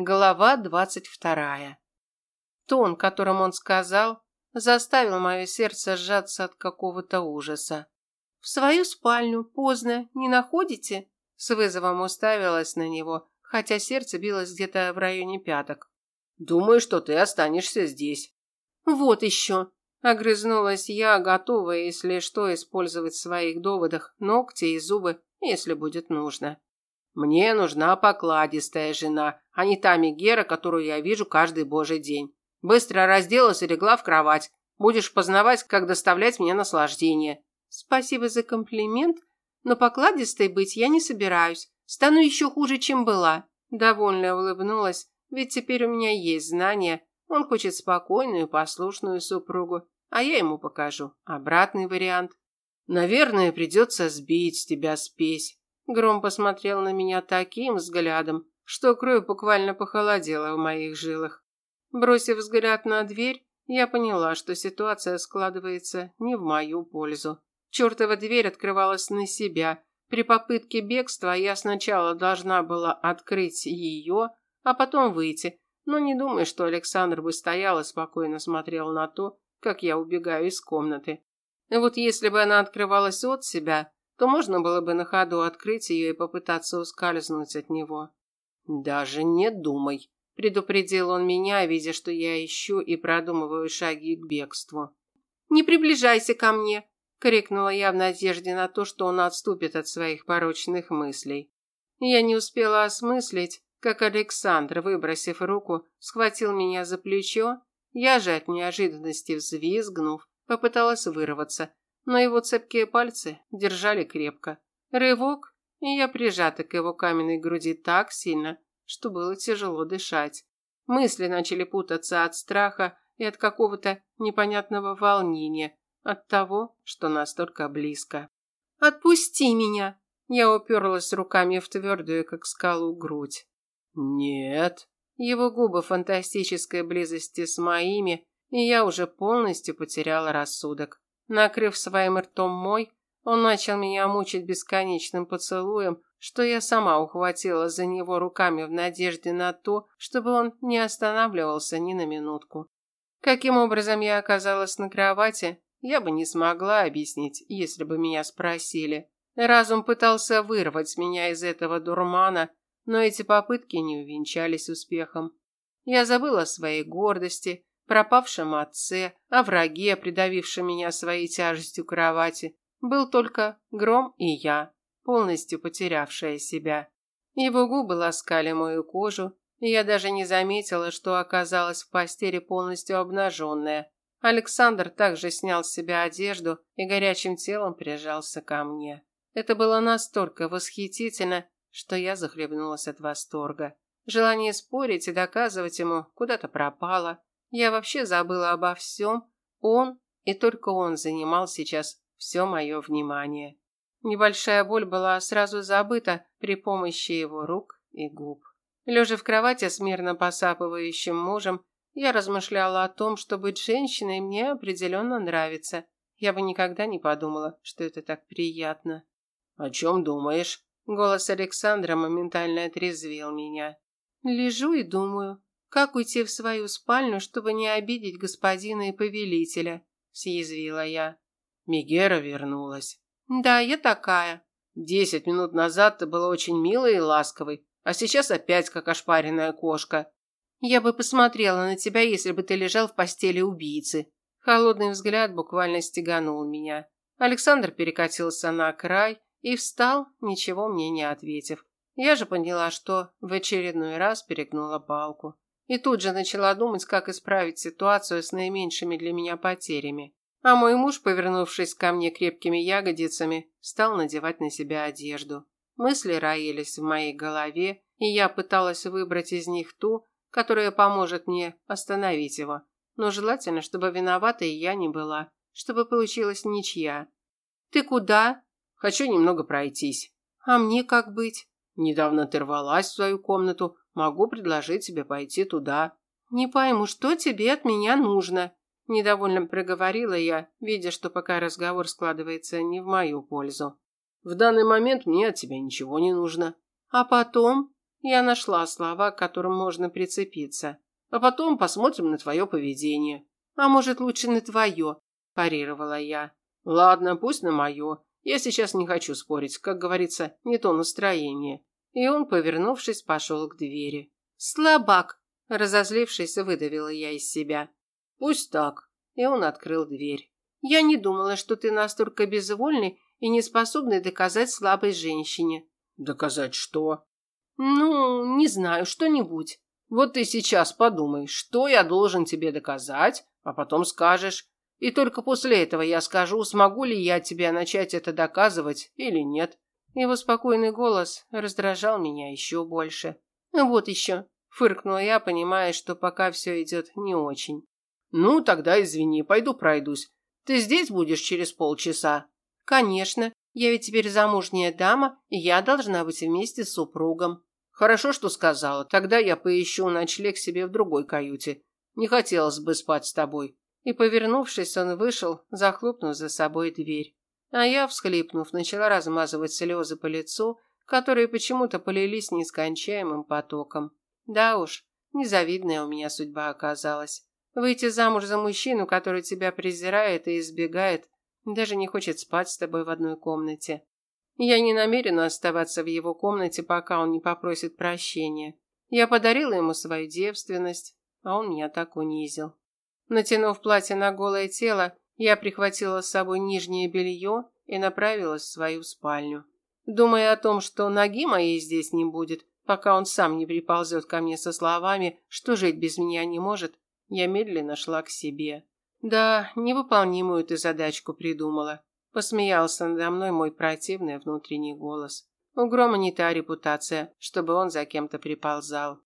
Глава двадцать вторая. Тон, которым он сказал, заставил мое сердце сжаться от какого-то ужаса. «В свою спальню, поздно, не находите?» С вызовом уставилась на него, хотя сердце билось где-то в районе пяток. «Думаю, что ты останешься здесь». «Вот еще!» Огрызнулась я, готовая, если что, использовать в своих доводах ногти и зубы, если будет нужно. Мне нужна покладистая жена, а не та Мегера, которую я вижу каждый божий день. Быстро разделась и легла в кровать. Будешь познавать, как доставлять мне наслаждение. Спасибо за комплимент, но покладистой быть я не собираюсь. Стану еще хуже, чем была. Довольно улыбнулась, ведь теперь у меня есть знания. Он хочет спокойную, послушную супругу, а я ему покажу обратный вариант. Наверное, придется сбить тебя спесь. Гром посмотрел на меня таким взглядом, что кровь буквально похолодела в моих жилах. Бросив взгляд на дверь, я поняла, что ситуация складывается не в мою пользу. Чертова дверь открывалась на себя. При попытке бегства я сначала должна была открыть ее, а потом выйти. Но не думай, что Александр бы стоял и спокойно смотрел на то, как я убегаю из комнаты. Вот если бы она открывалась от себя, то можно было бы на ходу открыть ее и попытаться ускользнуть от него. «Даже не думай», – предупредил он меня, видя, что я ищу и продумываю шаги к бегству. «Не приближайся ко мне», – крикнула я в надежде на то, что он отступит от своих порочных мыслей. Я не успела осмыслить, как Александр, выбросив руку, схватил меня за плечо. Я же от неожиданности взвизгнув, попыталась вырваться, но его цепкие пальцы держали крепко. Рывок, и я прижата к его каменной груди так сильно, что было тяжело дышать. Мысли начали путаться от страха и от какого-то непонятного волнения, от того, что настолько близко. «Отпусти меня!» Я уперлась руками в твердую, как скалу, грудь. «Нет». Его губы фантастической близости с моими, и я уже полностью потеряла рассудок. Накрыв своим ртом мой, он начал меня мучить бесконечным поцелуем, что я сама ухватила за него руками в надежде на то, чтобы он не останавливался ни на минутку. Каким образом я оказалась на кровати, я бы не смогла объяснить, если бы меня спросили. Разум пытался вырвать меня из этого дурмана, но эти попытки не увенчались успехом. Я забыла о своей гордости, пропавшем отце, о враге, придавившем меня своей тяжестью кровати. Был только Гром и я, полностью потерявшая себя. Его губы ласкали мою кожу, и я даже не заметила, что оказалась в постели полностью обнаженная. Александр также снял с себя одежду и горячим телом прижался ко мне. Это было настолько восхитительно, что я захлебнулась от восторга. Желание спорить и доказывать ему куда-то пропало. Я вообще забыла обо всем. Он и только он занимал сейчас все мое внимание. Небольшая боль была сразу забыта при помощи его рук и губ. Лежа в кровати с мирно посапывающим мужем, я размышляла о том, что быть женщиной мне определенно нравится. Я бы никогда не подумала, что это так приятно. «О чем думаешь?» Голос Александра моментально отрезвил меня. Лежу и думаю, как уйти в свою спальню, чтобы не обидеть господина и повелителя, съязвила я. Мигера вернулась. Да, я такая. Десять минут назад ты была очень милой и ласковой, а сейчас опять как ошпаренная кошка. Я бы посмотрела на тебя, если бы ты лежал в постели убийцы. Холодный взгляд буквально стеганул меня. Александр перекатился на край и встал, ничего мне не ответив. Я же поняла, что в очередной раз перегнула палку. И тут же начала думать, как исправить ситуацию с наименьшими для меня потерями. А мой муж, повернувшись ко мне крепкими ягодицами, стал надевать на себя одежду. Мысли роились в моей голове, и я пыталась выбрать из них ту, которая поможет мне остановить его. Но желательно, чтобы виноватой я не была, чтобы получилась ничья. «Ты куда?» «Хочу немного пройтись». «А мне как быть?» Недавно ты рвалась в свою комнату. Могу предложить тебе пойти туда. Не пойму, что тебе от меня нужно? Недовольно проговорила я, видя, что пока разговор складывается не в мою пользу. В данный момент мне от тебя ничего не нужно. А потом? Я нашла слова, к которым можно прицепиться. А потом посмотрим на твое поведение. А может, лучше на твое, парировала я. Ладно, пусть на мое. Я сейчас не хочу спорить, как говорится, не то настроение. И он, повернувшись, пошел к двери. Слабак, разозлившись, выдавила я из себя. Пусть так. И он открыл дверь. Я не думала, что ты настолько безвольный и не способный доказать слабой женщине. Доказать что? Ну, не знаю, что-нибудь. Вот ты сейчас подумай, что я должен тебе доказать, а потом скажешь. И только после этого я скажу, смогу ли я тебе начать это доказывать или нет. Его спокойный голос раздражал меня еще больше. Вот еще, фыркнула я, понимая, что пока все идет не очень. Ну, тогда извини, пойду пройдусь. Ты здесь будешь через полчаса? Конечно. Я ведь теперь замужняя дама, и я должна быть вместе с супругом. Хорошо, что сказала. Тогда я поищу ночлег себе в другой каюте. Не хотелось бы спать с тобой. И, повернувшись, он вышел, захлопнув за собой дверь. А я, всхлипнув, начала размазывать слезы по лицу, которые почему-то полились нескончаемым потоком. Да уж, незавидная у меня судьба оказалась. Выйти замуж за мужчину, который тебя презирает и избегает, даже не хочет спать с тобой в одной комнате. Я не намерена оставаться в его комнате, пока он не попросит прощения. Я подарила ему свою девственность, а он меня так унизил. Натянув платье на голое тело, я прихватила с собой нижнее белье и направилась в свою спальню. Думая о том, что ноги моей здесь не будет, пока он сам не приползет ко мне со словами, что жить без меня не может, я медленно шла к себе. Да, невыполнимую ты задачку придумала. Посмеялся надо мной мой противный внутренний голос. У Грома не та репутация, чтобы он за кем-то приползал.